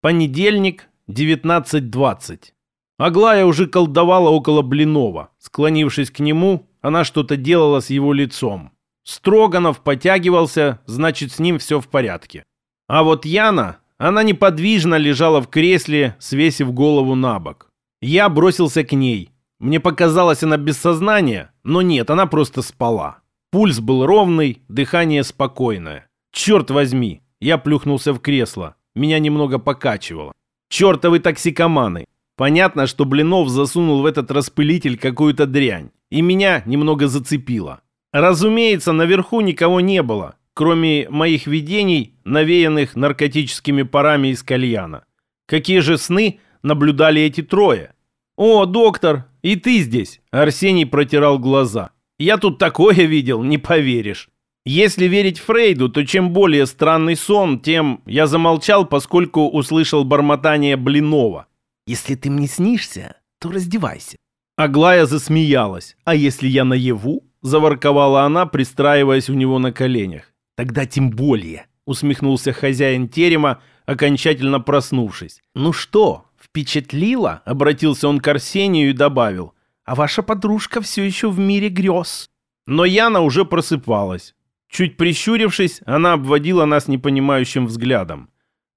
Понедельник, 19.20. Аглая уже колдовала около Блинова. Склонившись к нему, она что-то делала с его лицом. Строганов потягивался, значит, с ним все в порядке. А вот Яна, она неподвижно лежала в кресле, свесив голову на бок. Я бросился к ней. Мне показалось, она без сознания, но нет, она просто спала. Пульс был ровный, дыхание спокойное. Черт возьми, я плюхнулся в кресло. Меня немного покачивало. Чертовы токсикоманы. Понятно, что Блинов засунул в этот распылитель какую-то дрянь. И меня немного зацепило. Разумеется, наверху никого не было, кроме моих видений, навеянных наркотическими парами из кальяна. Какие же сны наблюдали эти трое? «О, доктор, и ты здесь!» Арсений протирал глаза. «Я тут такое видел, не поверишь». Если верить Фрейду, то чем более странный сон, тем я замолчал, поскольку услышал бормотание Блинова. «Если ты мне снишься, то раздевайся». Аглая засмеялась. «А если я наяву?» – заворковала она, пристраиваясь у него на коленях. «Тогда тем более», – усмехнулся хозяин терема, окончательно проснувшись. «Ну что, впечатлило?» – обратился он к Арсению и добавил. «А ваша подружка все еще в мире грез». Но Яна уже просыпалась. Чуть прищурившись, она обводила нас непонимающим взглядом.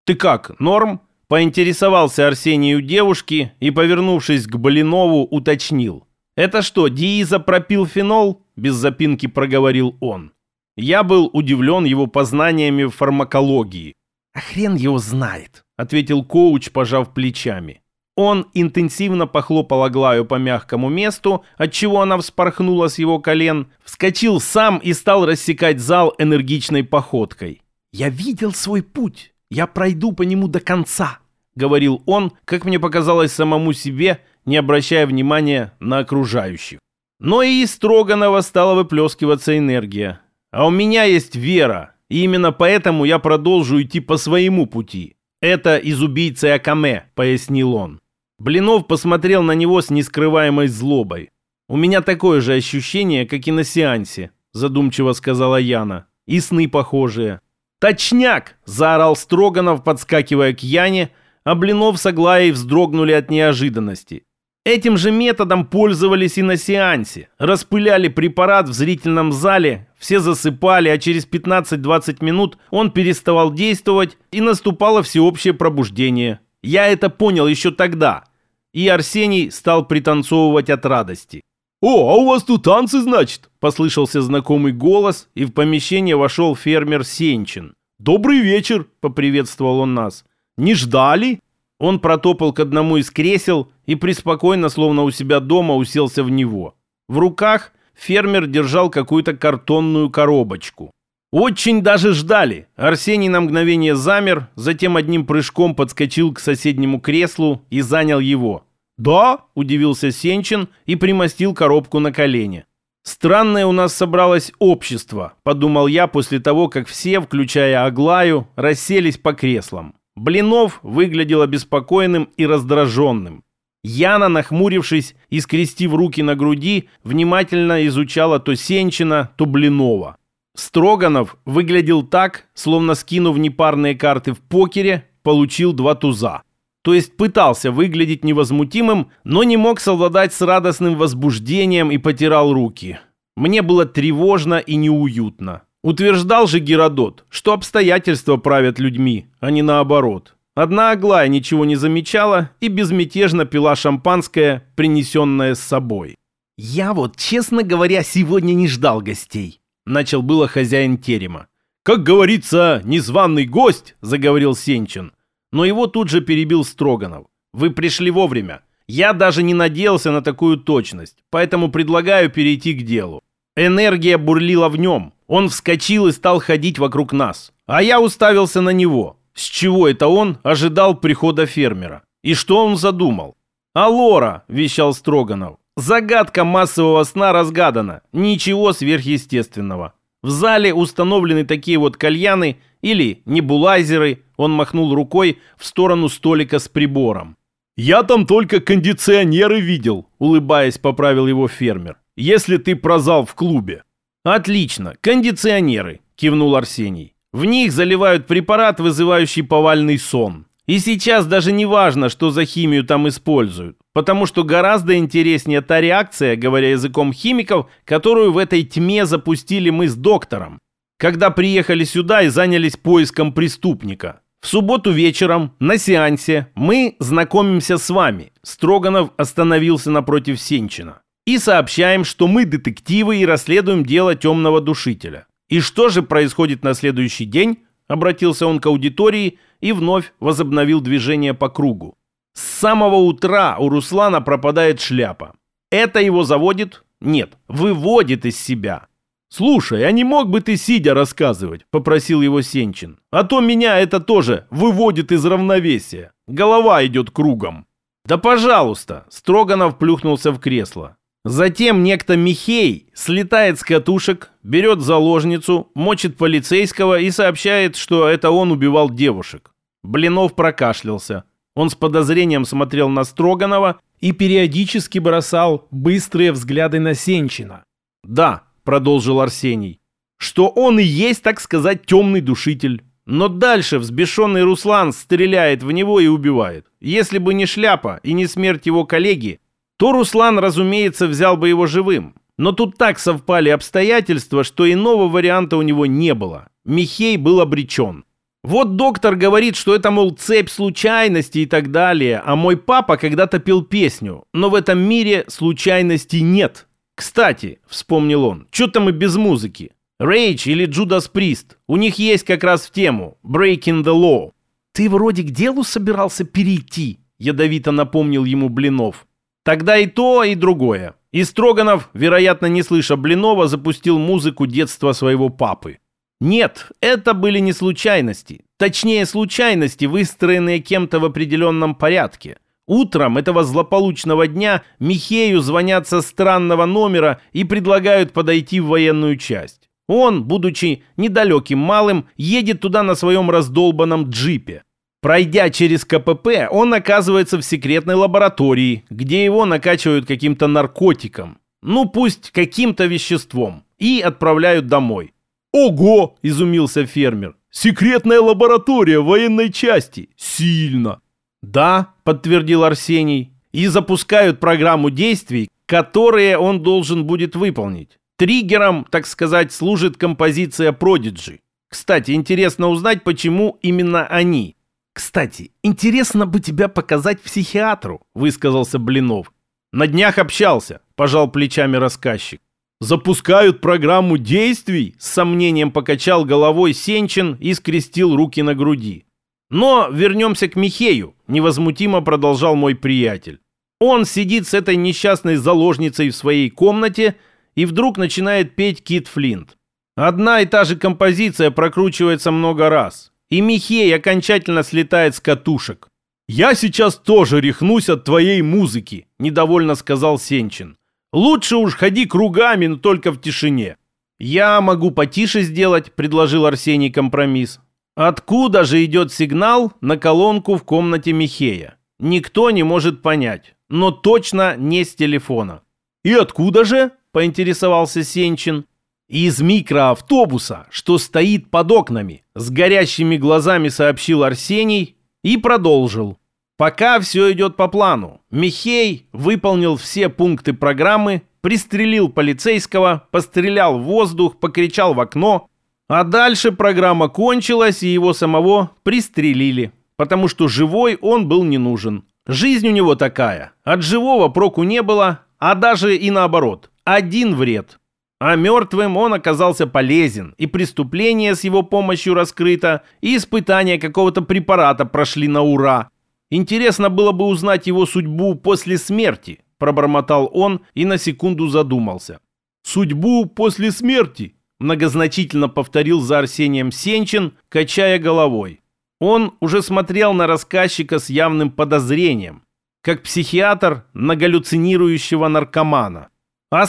«Ты как, норм?» Поинтересовался Арсений у девушки и, повернувшись к Болинову, уточнил. «Это что, Дииза пропил фенол?» Без запинки проговорил он. Я был удивлен его познаниями в фармакологии. «А хрен его знает», — ответил коуч, пожав плечами. Он интенсивно похлопал Аглаю по мягкому месту, отчего она вспорхнула с его колен, вскочил сам и стал рассекать зал энергичной походкой. «Я видел свой путь. Я пройду по нему до конца», — говорил он, как мне показалось самому себе, не обращая внимания на окружающих. Но и из Строганова стала выплескиваться энергия. А у меня есть вера, и именно поэтому я продолжу идти по своему пути. «Это из убийцы Акаме», — пояснил он. Блинов посмотрел на него с нескрываемой злобой. «У меня такое же ощущение, как и на сеансе», — задумчиво сказала Яна. «И сны похожие». «Точняк!» — заорал Строганов, подскакивая к Яне, а Блинов с Аглаей вздрогнули от неожиданности. Этим же методом пользовались и на сеансе. Распыляли препарат в зрительном зале, все засыпали, а через 15-20 минут он переставал действовать и наступало всеобщее пробуждение. Я это понял еще тогда, и Арсений стал пританцовывать от радости. «О, а у вас тут танцы, значит?» – послышался знакомый голос, и в помещение вошел фермер Сенчин. «Добрый вечер!» – поприветствовал он нас. «Не ждали?» Он протопал к одному из кресел и преспокойно, словно у себя дома, уселся в него. В руках фермер держал какую-то картонную коробочку. Очень даже ждали. Арсений на мгновение замер, затем одним прыжком подскочил к соседнему креслу и занял его. «Да?» – удивился Сенчин и примостил коробку на колени. «Странное у нас собралось общество», – подумал я после того, как все, включая Аглаю, расселись по креслам. Блинов выглядел обеспокоенным и раздраженным. Яна, нахмурившись и скрестив руки на груди, внимательно изучала то Сенчина, то Блинова. Строганов выглядел так, словно скинув непарные карты в покере, получил два туза. То есть пытался выглядеть невозмутимым, но не мог совладать с радостным возбуждением и потирал руки. Мне было тревожно и неуютно. Утверждал же Геродот, что обстоятельства правят людьми, а не наоборот. Одна Аглая ничего не замечала и безмятежно пила шампанское, принесенное с собой. «Я вот, честно говоря, сегодня не ждал гостей», начал было хозяин терема. «Как говорится, незваный гость», — заговорил Сенчин. Но его тут же перебил Строганов. «Вы пришли вовремя. Я даже не надеялся на такую точность, поэтому предлагаю перейти к делу. Энергия бурлила в нем. Он вскочил и стал ходить вокруг нас. А я уставился на него. С чего это он ожидал прихода фермера? И что он задумал? «Алора!» – вещал Строганов. Загадка массового сна разгадана. Ничего сверхъестественного. В зале установлены такие вот кальяны или небулайзеры. Он махнул рукой в сторону столика с прибором. «Я там только кондиционеры видел», — улыбаясь, поправил его фермер. «Если ты про зал в клубе». «Отлично, кондиционеры», — кивнул Арсений. «В них заливают препарат, вызывающий повальный сон. И сейчас даже не важно, что за химию там используют, потому что гораздо интереснее та реакция, говоря языком химиков, которую в этой тьме запустили мы с доктором, когда приехали сюда и занялись поиском преступника. В субботу вечером на сеансе мы знакомимся с вами. Строганов остановился напротив Сенчина. И сообщаем, что мы детективы и расследуем дело темного душителя. И что же происходит на следующий день? Обратился он к аудитории и вновь возобновил движение по кругу. С самого утра у Руслана пропадает шляпа. Это его заводит? Нет, выводит из себя. «Слушай, а не мог бы ты сидя рассказывать?» – попросил его Сенчин. «А то меня это тоже выводит из равновесия. Голова идет кругом». «Да пожалуйста!» – Строганов плюхнулся в кресло. Затем некто Михей слетает с катушек, берет заложницу, мочит полицейского и сообщает, что это он убивал девушек. Блинов прокашлялся. Он с подозрением смотрел на Строганова и периодически бросал быстрые взгляды на Сенчина. «Да», — продолжил Арсений, — «что он и есть, так сказать, темный душитель. Но дальше взбешенный Руслан стреляет в него и убивает. Если бы не шляпа и не смерть его коллеги, то Руслан, разумеется, взял бы его живым. Но тут так совпали обстоятельства, что иного варианта у него не было. Михей был обречен. Вот доктор говорит, что это, мол, цепь случайностей и так далее, а мой папа когда-то пел песню, но в этом мире случайностей нет. Кстати, вспомнил он, что-то мы без музыки. Рейдж или Джудас Прист, у них есть как раз в тему «Breaking the Law». «Ты вроде к делу собирался перейти», — ядовито напомнил ему Блинов. Тогда и то, и другое. И Строганов, вероятно, не слыша Блинова, запустил музыку детства своего папы. Нет, это были не случайности. Точнее, случайности, выстроенные кем-то в определенном порядке. Утром этого злополучного дня Михею звонят со странного номера и предлагают подойти в военную часть. Он, будучи недалеким малым, едет туда на своем раздолбанном джипе. Пройдя через КПП, он оказывается в секретной лаборатории, где его накачивают каким-то наркотиком. Ну, пусть каким-то веществом. И отправляют домой. «Ого!» – изумился фермер. «Секретная лаборатория военной части! Сильно!» «Да», – подтвердил Арсений. «И запускают программу действий, которые он должен будет выполнить. Триггером, так сказать, служит композиция Prodigy. Кстати, интересно узнать, почему именно они – «Кстати, интересно бы тебя показать психиатру», — высказался Блинов. «На днях общался», — пожал плечами рассказчик. «Запускают программу действий?» — с сомнением покачал головой Сенчин и скрестил руки на груди. «Но вернемся к Михею», — невозмутимо продолжал мой приятель. Он сидит с этой несчастной заложницей в своей комнате и вдруг начинает петь Кит Флинт. Одна и та же композиция прокручивается много раз и Михей окончательно слетает с катушек. «Я сейчас тоже рехнусь от твоей музыки», — недовольно сказал Сенчин. «Лучше уж ходи кругами, но только в тишине». «Я могу потише сделать», — предложил Арсений компромисс. «Откуда же идет сигнал на колонку в комнате Михея? Никто не может понять, но точно не с телефона». «И откуда же?» — поинтересовался Сенчин из микроавтобуса, что стоит под окнами. С горящими глазами сообщил Арсений и продолжил. Пока все идет по плану. Михей выполнил все пункты программы, пристрелил полицейского, пострелял в воздух, покричал в окно. А дальше программа кончилась, и его самого пристрелили, потому что живой он был не нужен. Жизнь у него такая. От живого проку не было, а даже и наоборот. Один вред. А мертвым он оказался полезен, и преступление с его помощью раскрыто, и испытания какого-то препарата прошли на ура. Интересно было бы узнать его судьбу после смерти, пробормотал он и на секунду задумался. Судьбу после смерти? Многозначительно повторил за Арсением Сенчин, качая головой. Он уже смотрел на рассказчика с явным подозрением, как психиатр на галлюцинирующего наркомана. А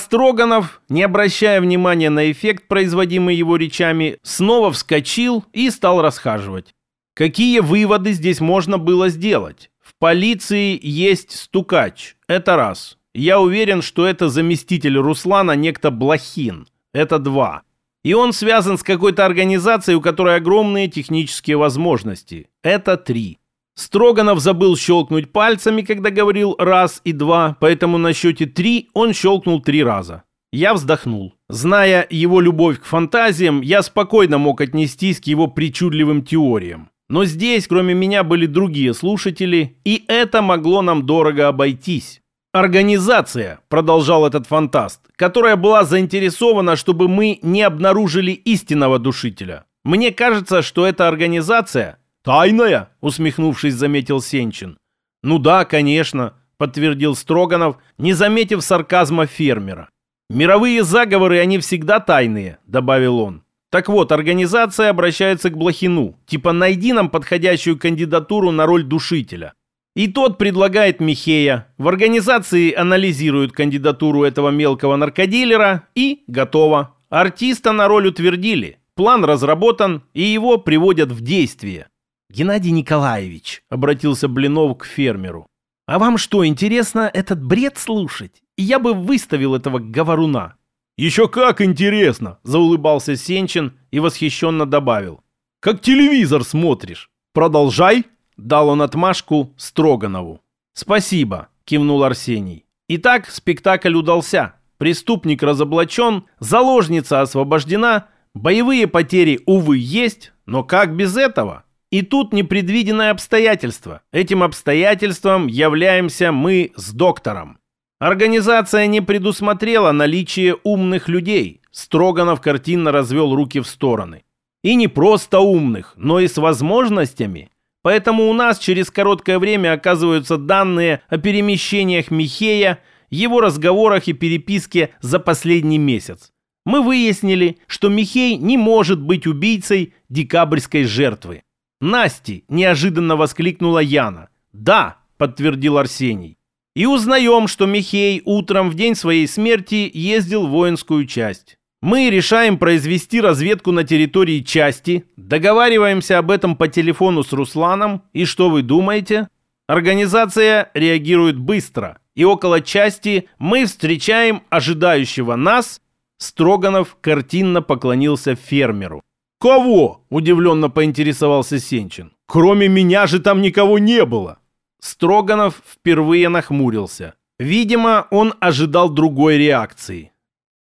не обращая внимания на эффект, производимый его речами, снова вскочил и стал расхаживать. Какие выводы здесь можно было сделать? В полиции есть стукач. Это раз. Я уверен, что это заместитель Руслана, некто Блохин. Это два. И он связан с какой-то организацией, у которой огромные технические возможности. Это три. Строганов забыл щелкнуть пальцами, когда говорил раз и два, поэтому на счете три он щелкнул три раза. Я вздохнул. Зная его любовь к фантазиям, я спокойно мог отнестись к его причудливым теориям. Но здесь, кроме меня, были другие слушатели, и это могло нам дорого обойтись. Организация, продолжал этот фантаст, которая была заинтересована, чтобы мы не обнаружили истинного душителя. Мне кажется, что эта организация тайная, усмехнувшись, заметил Сенчин. Ну да, конечно, подтвердил Строганов, не заметив сарказма фермера. Мировые заговоры, они всегда тайные, добавил он. Так вот, организация обращается к Блохину, типа найди нам подходящую кандидатуру на роль душителя. И тот предлагает Михея. В организации анализируют кандидатуру этого мелкого наркодилера и готово. Артиста на роль утвердили. План разработан, и его приводят в действие. «Геннадий Николаевич», — обратился Блинов к фермеру, «а вам что, интересно этот бред слушать? Я бы выставил этого говоруна». «Еще как интересно!» — заулыбался Сенчин и восхищенно добавил. «Как телевизор смотришь. Продолжай!» Дал он отмашку Строганову. «Спасибо», — кивнул Арсений. Итак, спектакль удался. Преступник разоблачен, заложница освобождена, боевые потери, увы, есть, но как без этого? И тут непредвиденное обстоятельство. Этим обстоятельством являемся мы с доктором. Организация не предусмотрела наличие умных людей. Строганов картинно развел руки в стороны. И не просто умных, но и с возможностями. Поэтому у нас через короткое время оказываются данные о перемещениях Михея, его разговорах и переписке за последний месяц. Мы выяснили, что Михей не может быть убийцей декабрьской жертвы. «Насти!» – неожиданно воскликнула Яна. «Да!» – подтвердил Арсений. И узнаем, что Михей утром в день своей смерти ездил в воинскую часть. Мы решаем произвести разведку на территории части, договариваемся об этом по телефону с Русланом, и что вы думаете? Организация реагирует быстро, и около части мы встречаем ожидающего нас. Строганов картинно поклонился фермеру. «Кого?» – удивленно поинтересовался Сенчин. «Кроме меня же там никого не было!» Строганов впервые нахмурился. Видимо, он ожидал другой реакции.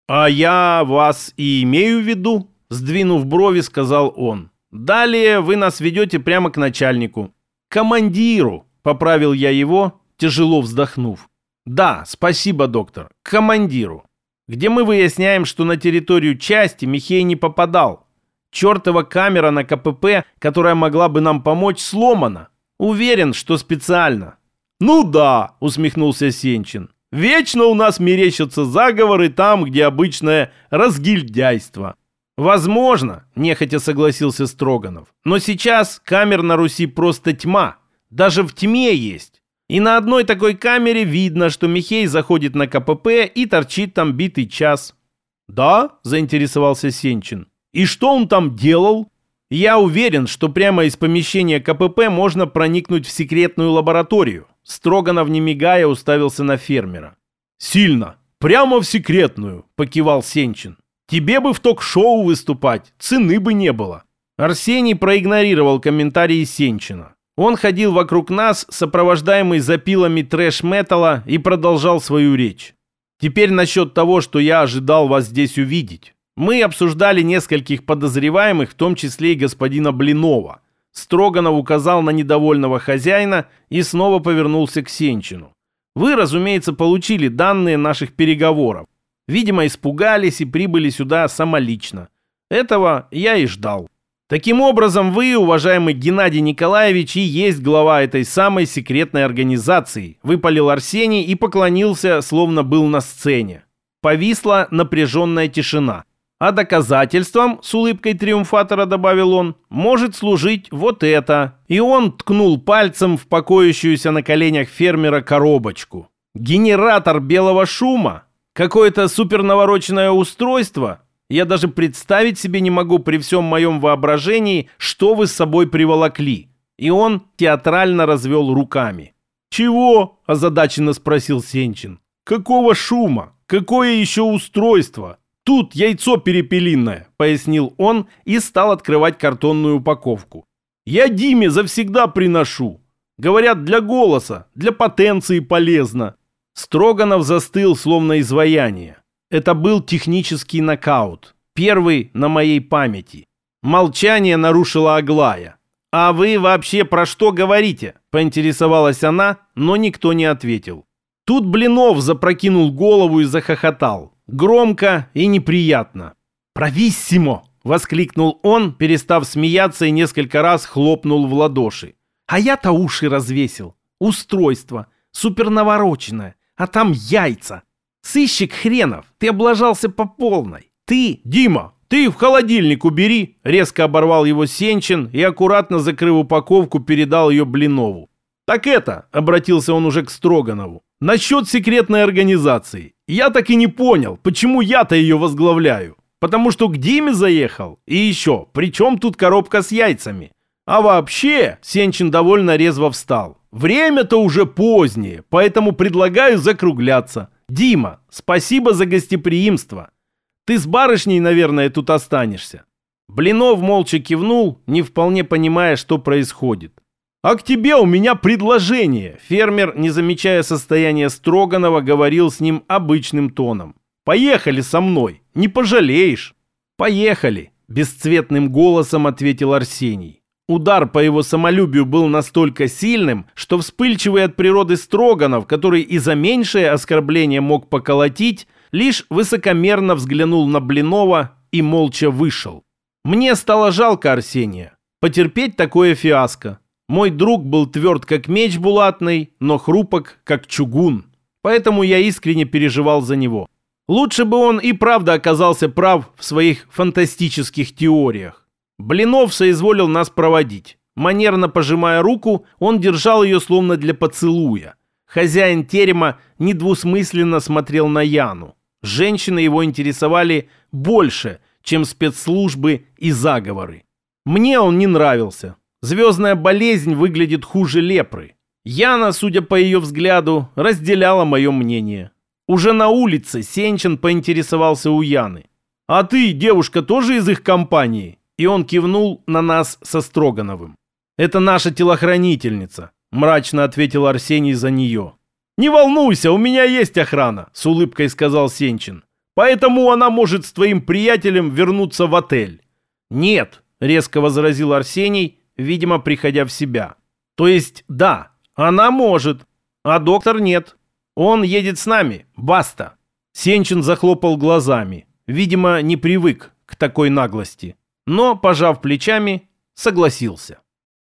«А я вас и имею в виду», — сдвинув брови, сказал он. «Далее вы нас ведете прямо к начальнику». «Командиру», — поправил я его, тяжело вздохнув. «Да, спасибо, доктор. К командиру. Где мы выясняем, что на территорию части Михей не попадал. Чертова камера на КПП, которая могла бы нам помочь, сломана. Уверен, что специально». «Ну да», — усмехнулся Сенчин. Вечно у нас мерещатся заговоры там, где обычное разгильдяйство. Возможно, нехотя согласился Строганов. Но сейчас камер на Руси просто тьма. Даже в тьме есть. И на одной такой камере видно, что Михей заходит на КПП и торчит там битый час. «Да?» – заинтересовался Сенчин. «И что он там делал?» «Я уверен, что прямо из помещения КПП можно проникнуть в секретную лабораторию. Строганов, не мигая, уставился на фермера. «Сильно! Прямо в секретную!» – покивал Сенчин. «Тебе бы в ток-шоу выступать, цены бы не было!» Арсений проигнорировал комментарии Сенчина. Он ходил вокруг нас, сопровождаемый запилами трэш-металла, и продолжал свою речь. «Теперь насчет того, что я ожидал вас здесь увидеть. Мы обсуждали нескольких подозреваемых, в том числе и господина Блинова. Строганов указал на недовольного хозяина и снова повернулся к Сенчину. «Вы, разумеется, получили данные наших переговоров. Видимо, испугались и прибыли сюда самолично. Этого я и ждал. Таким образом, вы, уважаемый Геннадий Николаевич, и есть глава этой самой секретной организации», выпалил Арсений и поклонился, словно был на сцене. Повисла напряженная тишина. А доказательством, с улыбкой триумфатора добавил он, может служить вот это. И он ткнул пальцем в покоящуюся на коленях фермера коробочку. Генератор белого шума? Какое-то супернавороченное устройство? Я даже представить себе не могу при всем моем воображении, что вы с собой приволокли. И он театрально развел руками. «Чего?» – озадаченно спросил Сенчин. «Какого шума? Какое еще устройство?» «Тут яйцо перепелиное», — пояснил он и стал открывать картонную упаковку. «Я Диме завсегда приношу. Говорят, для голоса, для потенции полезно. Строганов застыл, словно изваяние. Это был технический нокаут. Первый на моей памяти. Молчание нарушила Аглая. «А вы вообще про что говорите?» – поинтересовалась она, но никто не ответил. Тут Блинов запрокинул голову и захохотал. Громко и неприятно. «Провиссимо!» – воскликнул он, перестав смеяться и несколько раз хлопнул в ладоши. «А я-то уши развесил. Устройство. Супернавороченное. А там яйца. Сыщик хренов, ты облажался по полной. Ты, Дима, ты в холодильник убери!» Резко оборвал его Сенчин и, аккуратно закрыв упаковку, передал ее Блинову. «Так это», — обратился он уже к Строганову, «насчет секретной организации. Я так и не понял, почему я-то ее возглавляю. Потому что к Диме заехал. И еще, при чем тут коробка с яйцами? А вообще, Сенчин довольно резво встал. Время-то уже позднее, поэтому предлагаю закругляться. Дима, спасибо за гостеприимство. Ты с барышней, наверное, тут останешься». Блинов молча кивнул, не вполне понимая, что происходит. «А к тебе у меня предложение!» Фермер, не замечая состояния Строганова, говорил с ним обычным тоном. «Поехали со мной, не пожалеешь!» «Поехали!» – бесцветным голосом ответил Арсений. Удар по его самолюбию был настолько сильным, что вспыльчивый от природы Строганов, который и за меньшее оскорбление мог поколотить, лишь высокомерно взглянул на Блинова и молча вышел. Мне стало жалко Арсения. Потерпеть такое фиаско. Мой друг был тверд, как меч булатный, но хрупок, как чугун. Поэтому я искренне переживал за него. Лучше бы он и правда оказался прав в своих фантастических теориях. Блинов соизволил нас проводить. Манерно пожимая руку, он держал ее словно для поцелуя. Хозяин терема недвусмысленно смотрел на Яну. Женщины его интересовали больше, чем спецслужбы и заговоры. Мне он не нравился. Звездная болезнь выглядит хуже лепры. Яна, судя по ее взгляду, разделяла мое мнение. Уже на улице Сенчин поинтересовался у Яны. «А ты, девушка, тоже из их компании?» И он кивнул на нас со Строгановым. «Это наша телохранительница», – мрачно ответил Арсений за нее. «Не волнуйся, у меня есть охрана», – с улыбкой сказал Сенчин. «Поэтому она может с твоим приятелем вернуться в отель». «Нет», – резко возразил Арсений, видимо, приходя в себя. «То есть, да, она может, а доктор нет. Он едет с нами, баста». Сенчин захлопал глазами. Видимо, не привык к такой наглости. Но, пожав плечами, согласился.